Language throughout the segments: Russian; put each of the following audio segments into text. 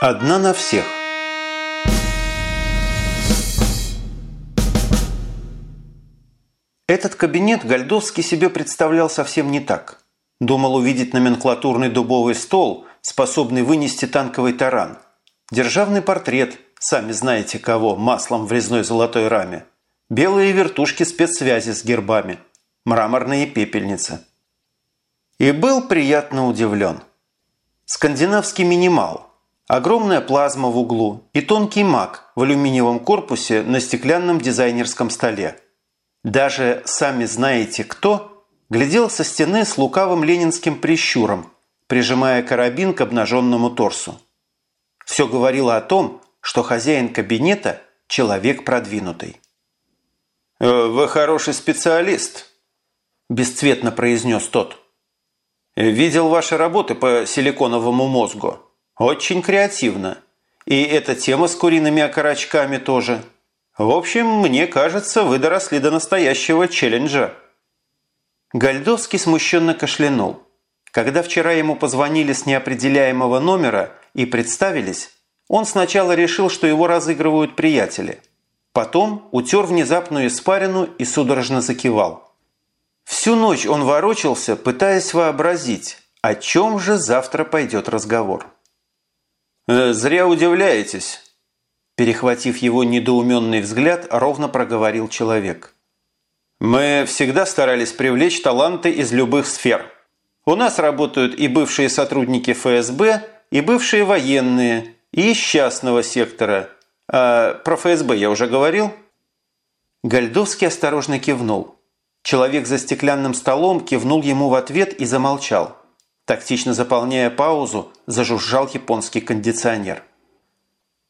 Одна на всех. Этот кабинет Гальдовский себе представлял совсем не так. Думал увидеть номенклатурный дубовый стол, способный вынести танковый таран. Державный портрет, сами знаете кого, маслом в резной золотой раме. Белые вертушки спецсвязи с гербами. Мраморные пепельницы. И был приятно удивлен. Скандинавский минимал – Огромная плазма в углу и тонкий маг в алюминиевом корпусе на стеклянном дизайнерском столе. Даже сами знаете кто глядел со стены с лукавым ленинским прищуром, прижимая карабин к обнаженному торсу. Все говорило о том, что хозяин кабинета – человек продвинутый. «Э, «Вы хороший специалист», – бесцветно произнес тот. «Видел ваши работы по силиконовому мозгу». Очень креативно. И эта тема с куриными окорочками тоже. В общем, мне кажется, вы доросли до настоящего челленджа. Гальдовский смущенно кашлянул. Когда вчера ему позвонили с неопределяемого номера и представились, он сначала решил, что его разыгрывают приятели. Потом утер внезапную испарину и судорожно закивал. Всю ночь он ворочался, пытаясь вообразить, о чем же завтра пойдет разговор. Э, «Зря удивляетесь», – перехватив его недоуменный взгляд, ровно проговорил человек. «Мы всегда старались привлечь таланты из любых сфер. У нас работают и бывшие сотрудники ФСБ, и бывшие военные, и из частного сектора. А про ФСБ я уже говорил?» Гальдовский осторожно кивнул. Человек за стеклянным столом кивнул ему в ответ и замолчал. Тактично заполняя паузу, зажужжал японский кондиционер.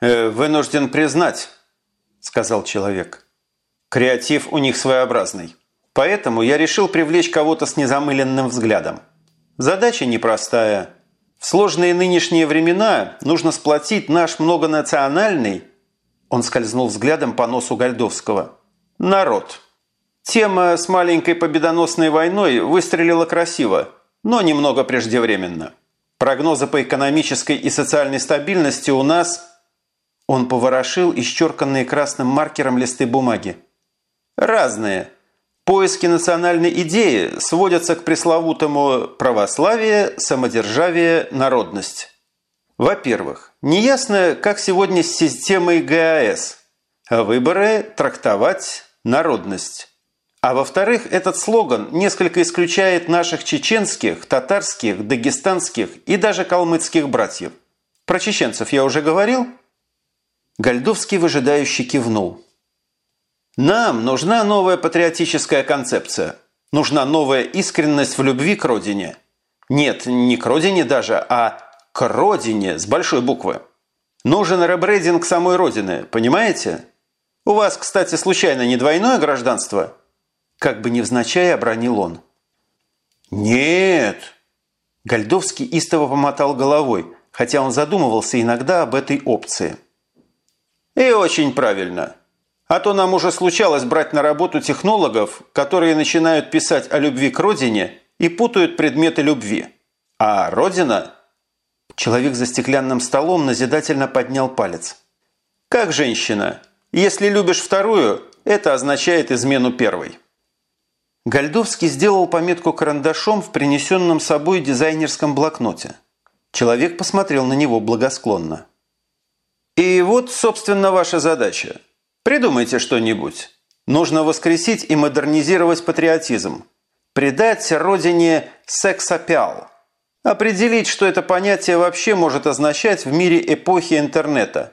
«Э, «Вынужден признать», – сказал человек. «Креатив у них своеобразный. Поэтому я решил привлечь кого-то с незамыленным взглядом. Задача непростая. В сложные нынешние времена нужно сплотить наш многонациональный, он скользнул взглядом по носу Гальдовского, народ. Тема с маленькой победоносной войной выстрелила красиво – но немного преждевременно. Прогнозы по экономической и социальной стабильности у нас... Он поворошил исчерканные красным маркером листы бумаги. Разные. Поиски национальной идеи сводятся к пресловутому православие, самодержавие, народность. Во-первых, неясно, как сегодня с системой ГАС. Выборы трактовать народность. А во-вторых, этот слоган несколько исключает наших чеченских, татарских, дагестанских и даже калмыцких братьев. Про чеченцев я уже говорил? Гальдовский выжидающий кивнул. Нам нужна новая патриотическая концепция. Нужна новая искренность в любви к родине. Нет, не к родине даже, а к родине с большой буквы. Нужен ребрейдинг самой родины, понимаете? У вас, кстати, случайно не двойное гражданство – как бы невзначай обронил он. «Нет!» Гальдовский истово помотал головой, хотя он задумывался иногда об этой опции. «И очень правильно. А то нам уже случалось брать на работу технологов, которые начинают писать о любви к родине и путают предметы любви. А родина...» Человек за стеклянным столом назидательно поднял палец. «Как женщина. Если любишь вторую, это означает измену первой». Гальдовский сделал пометку карандашом в принесенном собой дизайнерском блокноте. Человек посмотрел на него благосклонно. «И вот, собственно, ваша задача. Придумайте что-нибудь. Нужно воскресить и модернизировать патриотизм. Придать родине секс-апиал. Определить, что это понятие вообще может означать в мире эпохи интернета.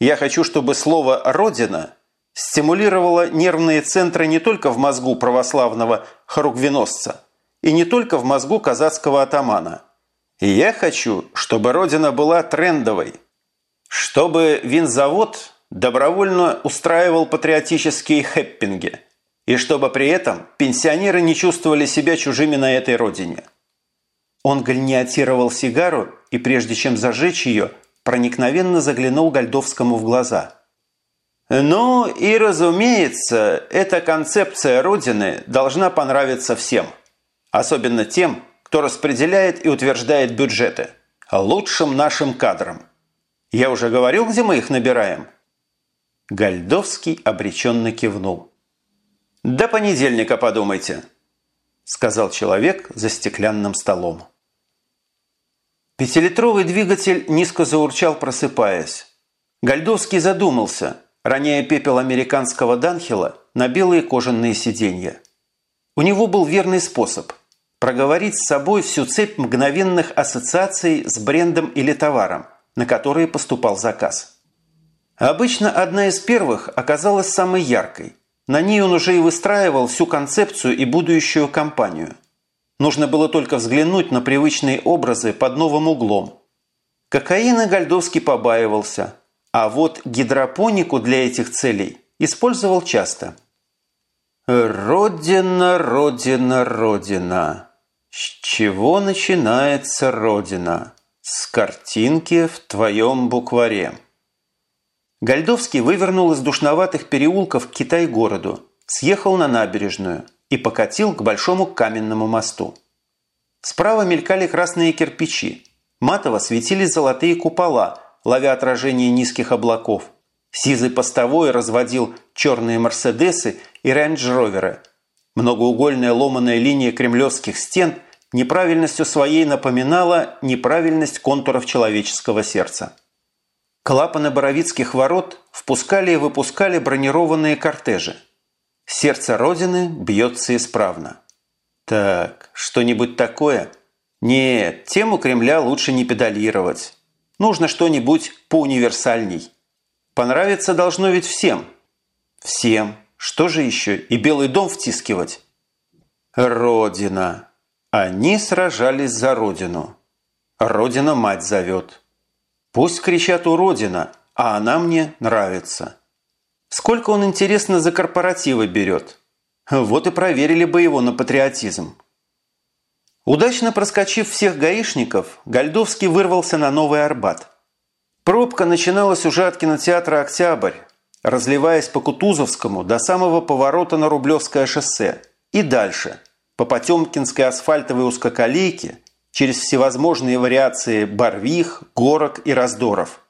Я хочу, чтобы слово «родина» стимулировала нервные центры не только в мозгу православного хоругвеносца и не только в мозгу казацкого атамана. И я хочу, чтобы Родина была трендовой, чтобы винзавод добровольно устраивал патриотические хэппинги, и чтобы при этом пенсионеры не чувствовали себя чужими на этой родине. Он гальниатировал сигару и, прежде чем зажечь ее, проникновенно заглянул Гальдовскому в глаза – ну и, разумеется, эта концепция Родины должна понравиться всем. Особенно тем, кто распределяет и утверждает бюджеты. Лучшим нашим кадрам. Я уже говорил, где мы их набираем?» Гальдовский обреченно кивнул. «До понедельника подумайте», – сказал человек за стеклянным столом. Пятилитровый двигатель низко заурчал, просыпаясь. Гальдовский задумался, роняя пепел американского Данхила на белые кожаные сиденья. У него был верный способ – проговорить с собой всю цепь мгновенных ассоциаций с брендом или товаром, на которые поступал заказ. Обычно одна из первых оказалась самой яркой. На ней он уже и выстраивал всю концепцию и будущую кампанию. Нужно было только взглянуть на привычные образы под новым углом. Кокаина Гальдовский побаивался, а вот гидропонику для этих целей использовал часто. «Родина, Родина, Родина. С чего начинается Родина? С картинки в твоем букваре». Гальдовский вывернул из душноватых переулков Китай-городу, съехал на набережную и покатил к большому каменному мосту. Справа мелькали красные кирпичи. Матово светились золотые купола, ловя отражение низких облаков. Сизый постовой разводил черные «Мерседесы» и «Рейндж-роверы». Многоугольная ломаная линия кремлевских стен неправильностью своей напоминала неправильность контуров человеческого сердца. Клапаны Боровицких ворот впускали и выпускали бронированные кортежи. Сердце Родины бьется исправно. Так, что-нибудь такое? Нет, тему Кремля лучше не педалировать. Нужно что-нибудь поуниверсальней. Понравиться должно ведь всем. Всем. Что же еще? И Белый дом втискивать? Родина. Они сражались за Родину. Родина мать зовет. Пусть кричат «Уродина», а она мне нравится. Сколько он, интересно, за корпоративы берет? Вот и проверили бы его на патриотизм. Удачно проскочив всех гаишников, Гальдовский вырвался на Новый Арбат. Пробка начиналась уже от кинотеатра «Октябрь», разливаясь по Кутузовскому до самого поворота на Рублевское шоссе и дальше, по Потемкинской асфальтовой узкоколейке, через всевозможные вариации Барвих, Горок и Раздоров.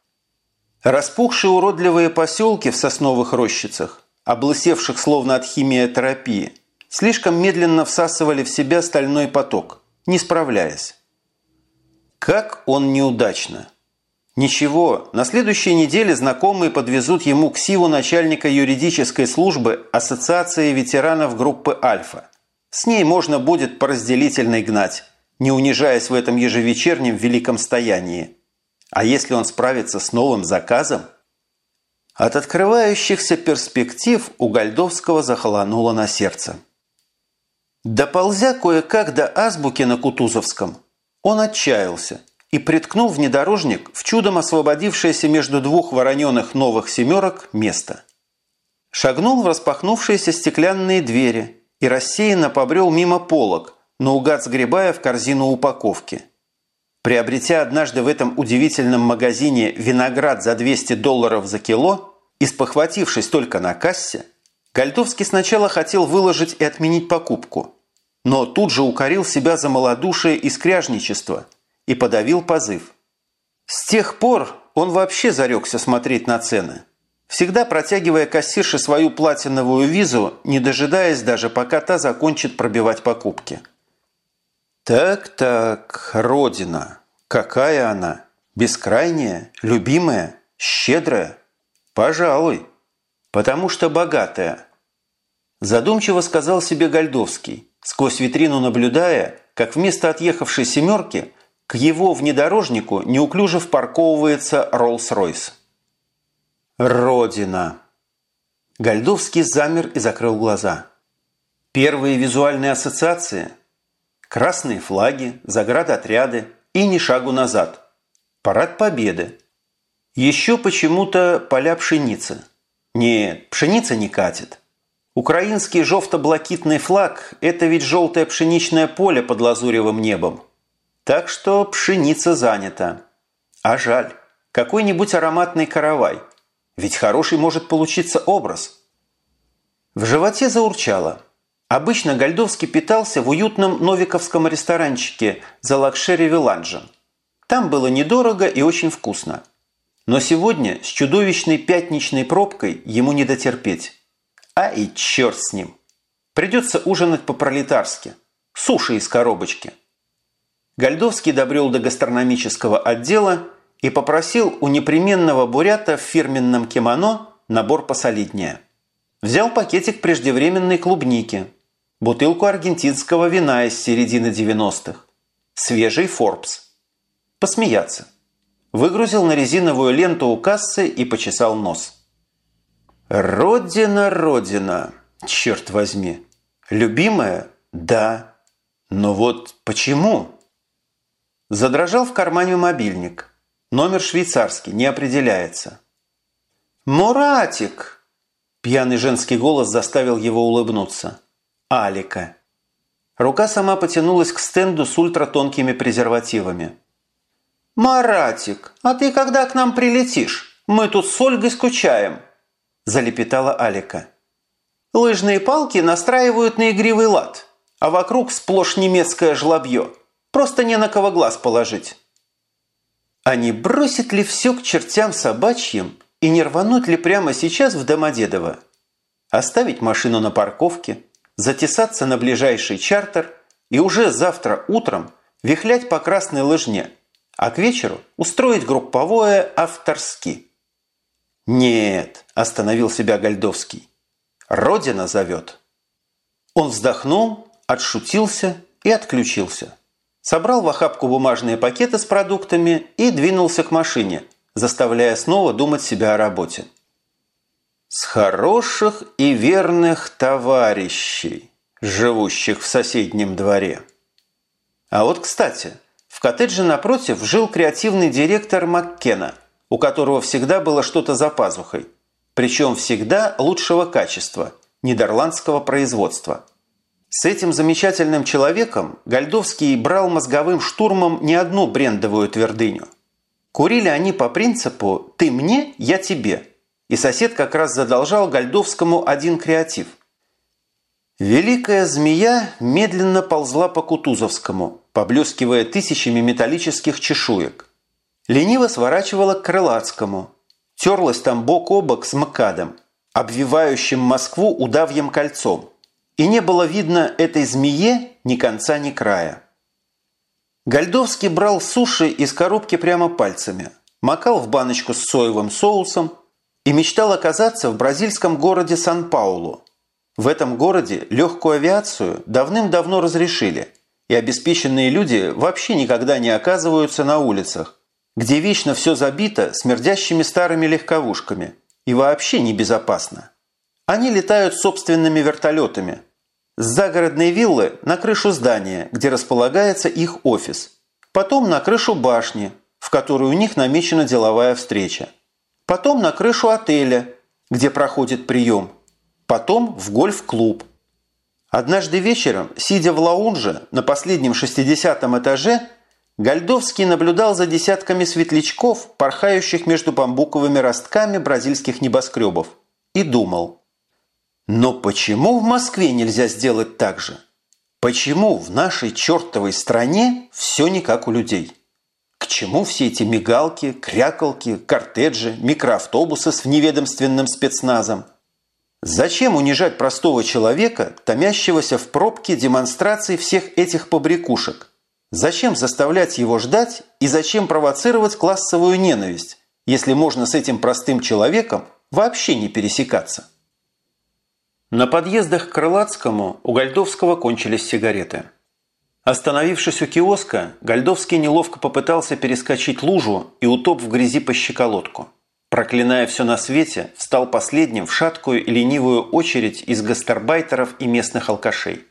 Распухшие уродливые поселки в сосновых рощицах, облысевших словно от химиотерапии, слишком медленно всасывали в себя стальной поток, не справляясь. Как он неудачно! Ничего, на следующей неделе знакомые подвезут ему к СИВу начальника юридической службы Ассоциации ветеранов группы «Альфа». С ней можно будет по разделительной гнать не унижаясь в этом ежевечернем великом стоянии. А если он справится с новым заказом? От открывающихся перспектив у Гальдовского захолонуло на сердце. Доползя кое-как до азбуки на Кутузовском, он отчаялся и приткнул внедорожник в чудом освободившееся между двух вороненых новых «семерок» место. Шагнул в распахнувшиеся стеклянные двери и рассеянно побрел мимо полок, наугад сгребая в корзину упаковки. Приобретя однажды в этом удивительном магазине виноград за 200 долларов за кило и спохватившись только на кассе, Гальдовский сначала хотел выложить и отменить покупку, но тут же укорил себя за малодушие и скряжничество и подавил позыв. С тех пор он вообще зарекся смотреть на цены, всегда протягивая кассирше свою платиновую визу, не дожидаясь даже, пока та закончит пробивать покупки. Так-так, Родина. Какая она? Бескрайняя, любимая, щедрая? Пожалуй. Потому что богатая. Задумчиво сказал себе Гальдовский, сквозь витрину наблюдая, как вместо отъехавшей «семерки» к его внедорожнику неуклюже впарковывается Роллс-Ройс. Родина. Гальдовский замер и закрыл глаза. Первые визуальные ассоциации – Красные флаги, заградотряды и ни шагу назад. Парад Победы. Еще почему-то поля пшеницы. Нет, пшеница не катит. Украинский жовто-блакитный флаг – это ведь желтое пшеничное поле под лазуревым небом. Так что пшеница занята. А жаль, какой-нибудь ароматный каравай. Ведь хороший может получиться образ. В животе заурчало – Обычно Гальдовский питался в уютном новиковском ресторанчике за Лакшери Вилладжем. Там было недорого и очень вкусно. Но сегодня с чудовищной пятничной пробкой ему не дотерпеть. А и черт с ним. Придется ужинать по-пролетарски. Суши из коробочки. Гольдовский добрел до гастрономического отдела и попросил у непременного бурята в фирменном кимоно набор посолиднее. Взял пакетик преждевременной клубники, бутылку аргентинского вина из середины 90-х, свежий Форбс. Посмеяться. Выгрузил на резиновую ленту у кассы и почесал нос. Родина, родина, черт возьми. Любимая? Да. Но вот почему? Задрожал в кармане мобильник. Номер швейцарский, не определяется. «Муратик!» Пьяный женский голос заставил его улыбнуться. «Алика!» Рука сама потянулась к стенду с ультратонкими презервативами. «Маратик, а ты когда к нам прилетишь? Мы тут с Ольгой скучаем!» Залепетала Алика. «Лыжные палки настраивают на игривый лад, а вокруг сплошь немецкое жлобье. Просто не на кого глаз положить». А не бросит ли все к чертям собачьим и не рвануть ли прямо сейчас в Домодедово? Оставить машину на парковке, затесаться на ближайший чартер и уже завтра утром вихлять по красной лыжне, а к вечеру устроить групповое авторски. «Нет», – остановил себя Гольдовский, – «Родина зовет». Он вздохнул, отшутился и отключился собрал в охапку бумажные пакеты с продуктами и двинулся к машине, заставляя снова думать себя о работе. С хороших и верных товарищей, живущих в соседнем дворе. А вот, кстати, в коттедже напротив жил креативный директор Маккена, у которого всегда было что-то за пазухой. Причем всегда лучшего качества, нидерландского производства – с этим замечательным человеком Гольдовский брал мозговым штурмом не одну брендовую твердыню. Курили они по принципу «ты мне, я тебе». И сосед как раз задолжал Гольдовскому один креатив. Великая змея медленно ползла по Кутузовскому, поблескивая тысячами металлических чешуек. Лениво сворачивала к Крылатскому. Терлась там бок о бок с МКАДом, обвивающим Москву удавьем кольцом – и не было видно этой змее ни конца, ни края. Гольдовский брал суши из коробки прямо пальцами, макал в баночку с соевым соусом и мечтал оказаться в бразильском городе Сан-Паулу. В этом городе легкую авиацию давным-давно разрешили, и обеспеченные люди вообще никогда не оказываются на улицах, где вечно все забито смердящими старыми легковушками и вообще небезопасно. Они летают собственными вертолетами. С загородной виллы на крышу здания, где располагается их офис. Потом на крышу башни, в которой у них намечена деловая встреча. Потом на крышу отеля, где проходит прием. Потом в гольф-клуб. Однажды вечером, сидя в лаунже на последнем 60 этаже, Гольдовский наблюдал за десятками светлячков, порхающих между бамбуковыми ростками бразильских небоскребов, и думал – но почему в Москве нельзя сделать так же? Почему в нашей чертовой стране все не как у людей? К чему все эти мигалки, крякалки, кортеджи, микроавтобусы с вневедомственным спецназом? Зачем унижать простого человека, томящегося в пробке демонстрации всех этих побрякушек? Зачем заставлять его ждать и зачем провоцировать классовую ненависть, если можно с этим простым человеком вообще не пересекаться? На подъездах к Крылатскому у Гольдовского кончились сигареты. Остановившись у киоска, Гольдовский неловко попытался перескочить лужу и утоп в грязи по щеколотку. Проклиная все на свете, встал последним в шаткую и ленивую очередь из гастарбайтеров и местных алкашей.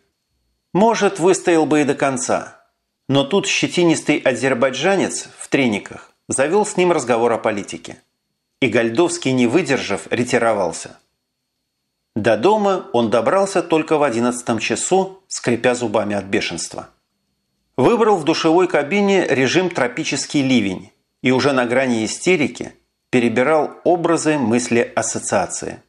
Может, выстоял бы и до конца. Но тут щетинистый азербайджанец в трениках завел с ним разговор о политике. И Гольдовский, не выдержав, ретировался – до дома он добрался только в одиннадцатом часу, скрипя зубами от бешенства. Выбрал в душевой кабине режим «Тропический ливень» и уже на грани истерики перебирал образы мысли ассоциации.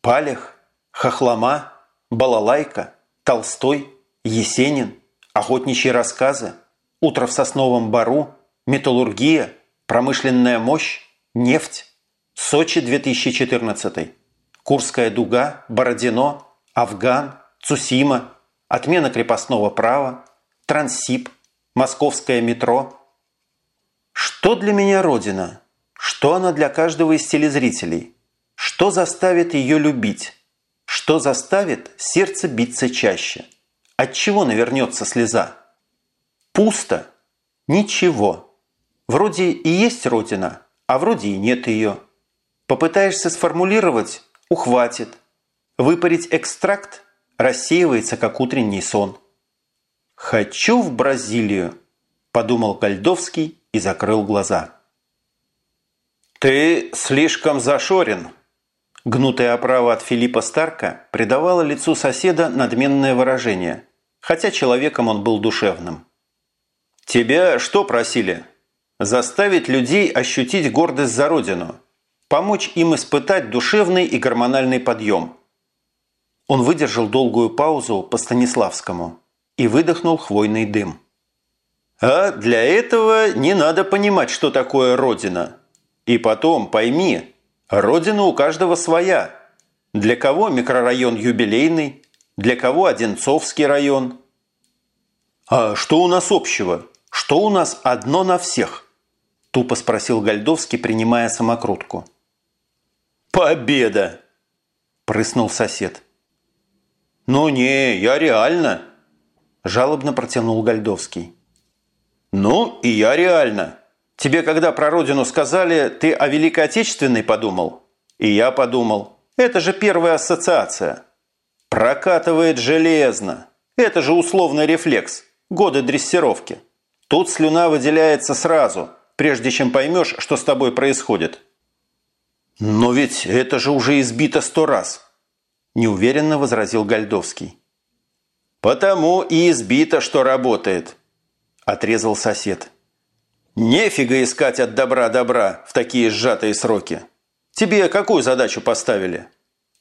Палех, Хохлома, Балалайка, Толстой, Есенин, охотничьи рассказы, утро в сосновом бару, металлургия, промышленная мощь, нефть, Сочи 2014, Курская дуга, Бородино, Афган, Цусима, отмена крепостного права, Транссиб, Московское метро. Что для меня Родина? Что она для каждого из телезрителей? Что заставит ее любить? Что заставит сердце биться чаще? От чего навернется слеза? Пусто. Ничего. Вроде и есть Родина, а вроде и нет ее. Попытаешься сформулировать – ухватит. Выпарить экстракт – рассеивается, как утренний сон. «Хочу в Бразилию», – подумал Гольдовский и закрыл глаза. «Ты слишком зашорен», Гнутая оправа от Филиппа Старка придавала лицу соседа надменное выражение, хотя человеком он был душевным. «Тебя что просили? Заставить людей ощутить гордость за родину, помочь им испытать душевный и гормональный подъем». Он выдержал долгую паузу по Станиславскому и выдохнул хвойный дым. «А для этого не надо понимать, что такое Родина. И потом, пойми, Родина у каждого своя. Для кого микрорайон юбилейный, для кого Одинцовский район. А что у нас общего? Что у нас одно на всех? Тупо спросил Гольдовский, принимая самокрутку. «Победа!» – прыснул сосед. «Ну не, я реально!» – жалобно протянул Гольдовский. «Ну, и я реально!» Тебе когда про родину сказали, ты о Великой Отечественной подумал? И я подумал. Это же первая ассоциация. Прокатывает железно. Это же условный рефлекс. Годы дрессировки. Тут слюна выделяется сразу, прежде чем поймешь, что с тобой происходит. Но ведь это же уже избито сто раз. Неуверенно возразил Гольдовский. Потому и избито, что работает. Отрезал сосед. Нефига искать от добра добра в такие сжатые сроки. Тебе какую задачу поставили?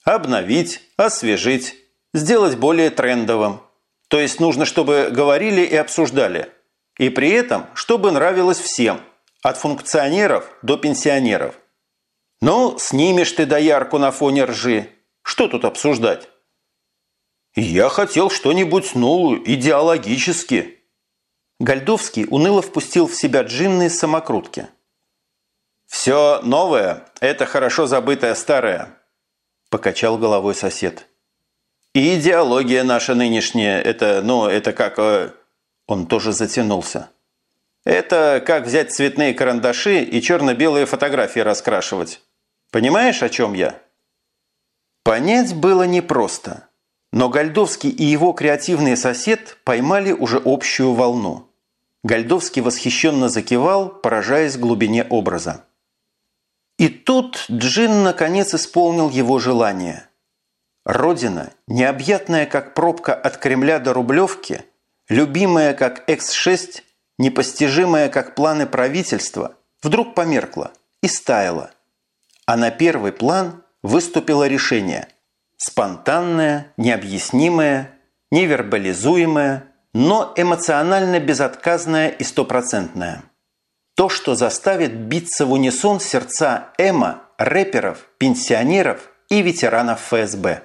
Обновить, освежить, сделать более трендовым. То есть нужно, чтобы говорили и обсуждали. И при этом, чтобы нравилось всем, от функционеров до пенсионеров. Ну, снимешь ты доярку на фоне ржи. Что тут обсуждать? Я хотел что-нибудь, ну, идеологически, Гольдовский уныло впустил в себя джинны самокрутки. «Все новое – это хорошо забытое старое», – покачал головой сосед. «И идеология наша нынешняя – это, ну, это как…» э, Он тоже затянулся. «Это как взять цветные карандаши и черно-белые фотографии раскрашивать. Понимаешь, о чем я?» Понять было непросто, но Гольдовский и его креативный сосед поймали уже общую волну – Гольдовский восхищенно закивал, поражаясь глубине образа. И тут Джин наконец исполнил его желание. Родина, необъятная как пробка от Кремля до Рублевки, любимая как X6, непостижимая как планы правительства, вдруг померкла и стаяла. А на первый план выступило решение – спонтанное, необъяснимое, невербализуемое, но эмоционально безотказная и стопроцентная. То, что заставит биться в унисон сердца эмо, рэперов, пенсионеров и ветеранов ФСБ.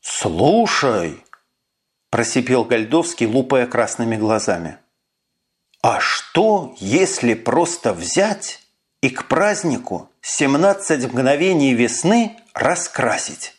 «Слушай!» – просипел Гольдовский, лупая красными глазами. «А что, если просто взять и к празднику 17 мгновений весны раскрасить?»